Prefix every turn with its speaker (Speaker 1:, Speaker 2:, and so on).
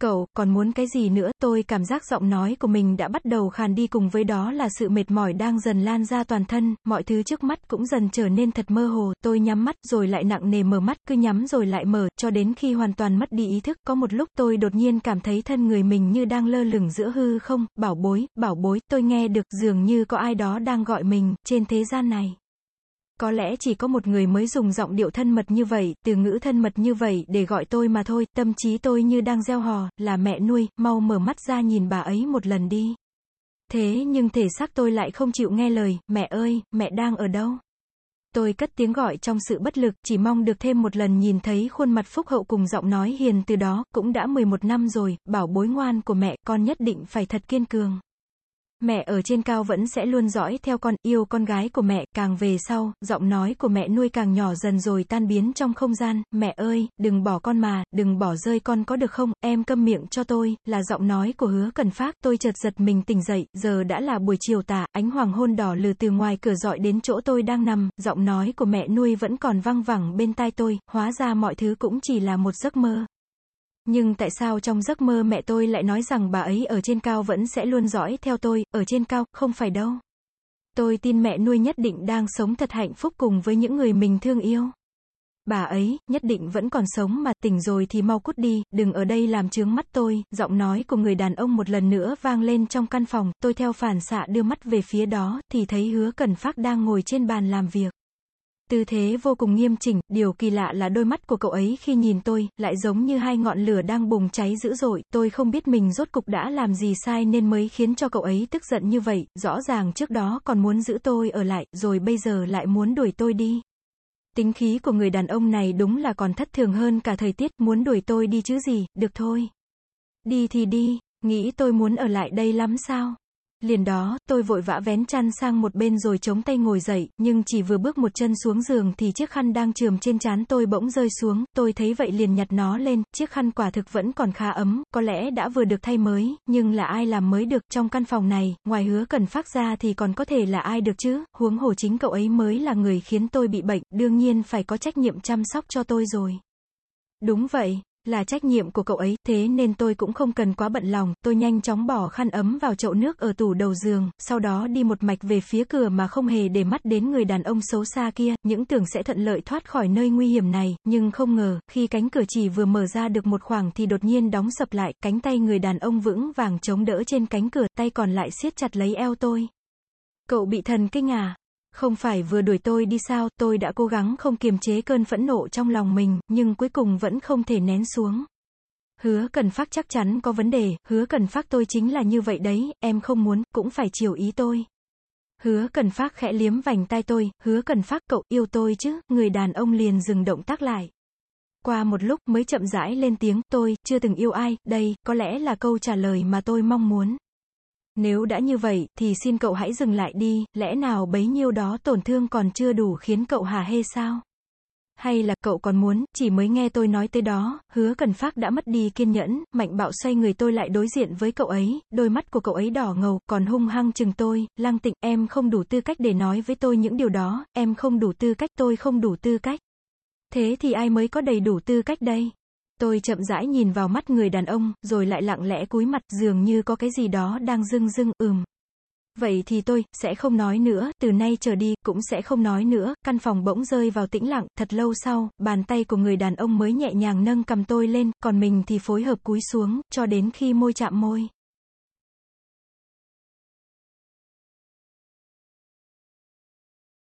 Speaker 1: Cậu, còn muốn cái gì nữa, tôi cảm giác giọng nói của mình đã bắt đầu khàn đi cùng với đó là sự mệt mỏi đang dần lan ra toàn thân, mọi thứ trước mắt cũng dần trở nên thật mơ hồ, tôi nhắm mắt rồi lại nặng nề mở mắt, cứ nhắm rồi lại mở, cho đến khi hoàn toàn mất đi ý thức, có một lúc tôi đột nhiên cảm thấy thân người mình như đang lơ lửng giữa hư không, bảo bối, bảo bối, tôi nghe được dường như có ai đó đang gọi mình, trên thế gian này. Có lẽ chỉ có một người mới dùng giọng điệu thân mật như vậy, từ ngữ thân mật như vậy để gọi tôi mà thôi, tâm trí tôi như đang gieo hò, là mẹ nuôi, mau mở mắt ra nhìn bà ấy một lần đi. Thế nhưng thể xác tôi lại không chịu nghe lời, mẹ ơi, mẹ đang ở đâu? Tôi cất tiếng gọi trong sự bất lực, chỉ mong được thêm một lần nhìn thấy khuôn mặt phúc hậu cùng giọng nói hiền từ đó, cũng đã 11 năm rồi, bảo bối ngoan của mẹ, con nhất định phải thật kiên cường. Mẹ ở trên cao vẫn sẽ luôn dõi theo con, yêu con gái của mẹ, càng về sau, giọng nói của mẹ nuôi càng nhỏ dần rồi tan biến trong không gian, mẹ ơi, đừng bỏ con mà, đừng bỏ rơi con có được không, em câm miệng cho tôi, là giọng nói của hứa cần phát, tôi chợt giật mình tỉnh dậy, giờ đã là buổi chiều tà, ánh hoàng hôn đỏ lừ từ ngoài cửa dọi đến chỗ tôi đang nằm, giọng nói của mẹ nuôi vẫn còn văng vẳng bên tai tôi, hóa ra mọi thứ cũng chỉ là một giấc mơ. Nhưng tại sao trong giấc mơ mẹ tôi lại nói rằng bà ấy ở trên cao vẫn sẽ luôn dõi theo tôi, ở trên cao, không phải đâu. Tôi tin mẹ nuôi nhất định đang sống thật hạnh phúc cùng với những người mình thương yêu. Bà ấy, nhất định vẫn còn sống mà, tỉnh rồi thì mau cút đi, đừng ở đây làm chướng mắt tôi, giọng nói của người đàn ông một lần nữa vang lên trong căn phòng, tôi theo phản xạ đưa mắt về phía đó, thì thấy hứa cần phát đang ngồi trên bàn làm việc. Tư thế vô cùng nghiêm chỉnh, điều kỳ lạ là đôi mắt của cậu ấy khi nhìn tôi, lại giống như hai ngọn lửa đang bùng cháy dữ dội, tôi không biết mình rốt cục đã làm gì sai nên mới khiến cho cậu ấy tức giận như vậy, rõ ràng trước đó còn muốn giữ tôi ở lại, rồi bây giờ lại muốn đuổi tôi đi. Tính khí của người đàn ông này đúng là còn thất thường hơn cả thời tiết, muốn đuổi tôi đi chứ gì, được thôi. Đi thì đi, nghĩ tôi muốn ở lại đây lắm sao? Liền đó, tôi vội vã vén chăn sang một bên rồi chống tay ngồi dậy, nhưng chỉ vừa bước một chân xuống giường thì chiếc khăn đang trườm trên trán tôi bỗng rơi xuống, tôi thấy vậy liền nhặt nó lên, chiếc khăn quả thực vẫn còn khá ấm, có lẽ đã vừa được thay mới, nhưng là ai làm mới được? Trong căn phòng này, ngoài hứa cần phát ra thì còn có thể là ai được chứ, huống hồ chính cậu ấy mới là người khiến tôi bị bệnh, đương nhiên phải có trách nhiệm chăm sóc cho tôi rồi. Đúng vậy, là trách nhiệm của cậu ấy, thế nên tôi cũng không cần quá bận lòng, tôi nhanh chóng bỏ khăn ấm vào chậu nước ở tủ đầu giường, sau đó đi một mạch về phía cửa mà không hề để mắt đến người đàn ông xấu xa kia, những tưởng sẽ thuận lợi thoát khỏi nơi nguy hiểm này, nhưng không ngờ, khi cánh cửa chỉ vừa mở ra được một khoảng thì đột nhiên đóng sập lại, cánh tay người đàn ông vững vàng chống đỡ trên cánh cửa, tay còn lại siết chặt lấy eo tôi. Cậu bị thần kinh à? Không phải vừa đuổi tôi đi sao, tôi đã cố gắng không kiềm chế cơn phẫn nộ trong lòng mình, nhưng cuối cùng vẫn không thể nén xuống. Hứa cần phát chắc chắn có vấn đề, hứa cần phát tôi chính là như vậy đấy, em không muốn, cũng phải chiều ý tôi. Hứa cần phát khẽ liếm vành tai tôi, hứa cần phát cậu yêu tôi chứ, người đàn ông liền dừng động tác lại. Qua một lúc mới chậm rãi lên tiếng, tôi, chưa từng yêu ai, đây, có lẽ là câu trả lời mà tôi mong muốn. Nếu đã như vậy, thì xin cậu hãy dừng lại đi, lẽ nào bấy nhiêu đó tổn thương còn chưa đủ khiến cậu hà hê sao? Hay là cậu còn muốn, chỉ mới nghe tôi nói tới đó, hứa cần phát đã mất đi kiên nhẫn, mạnh bạo xoay người tôi lại đối diện với cậu ấy, đôi mắt của cậu ấy đỏ ngầu, còn hung hăng chừng tôi, lăng tịnh, em không đủ tư cách để nói với tôi những điều đó, em không đủ tư cách, tôi không đủ tư cách. Thế thì ai mới có đầy đủ tư cách đây? Tôi chậm rãi nhìn vào mắt người đàn ông, rồi lại lặng lẽ cúi mặt, dường như có cái gì đó đang rưng rưng, ừm. Vậy thì tôi, sẽ không nói nữa, từ nay trở đi, cũng sẽ không nói nữa, căn phòng bỗng rơi vào tĩnh lặng, thật lâu sau, bàn tay của người đàn ông mới nhẹ nhàng nâng cầm tôi lên, còn mình thì phối hợp cúi xuống, cho đến khi môi chạm môi.